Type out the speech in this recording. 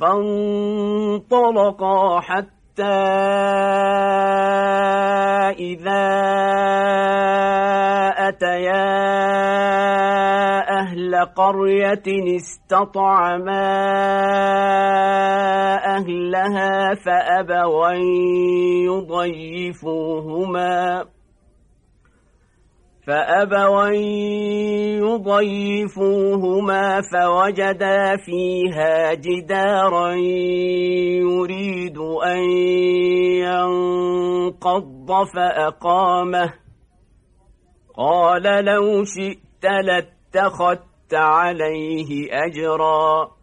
فانطلقا حتى إذا أتيا أهل قرية استطعما أهلها فأبوا يضيفوهما. فأبوا يضيفوهما فوجدا فيها جدارا يريد أن ينقض فأقامه. قال لو شئت لاتخذت عليه أجرا.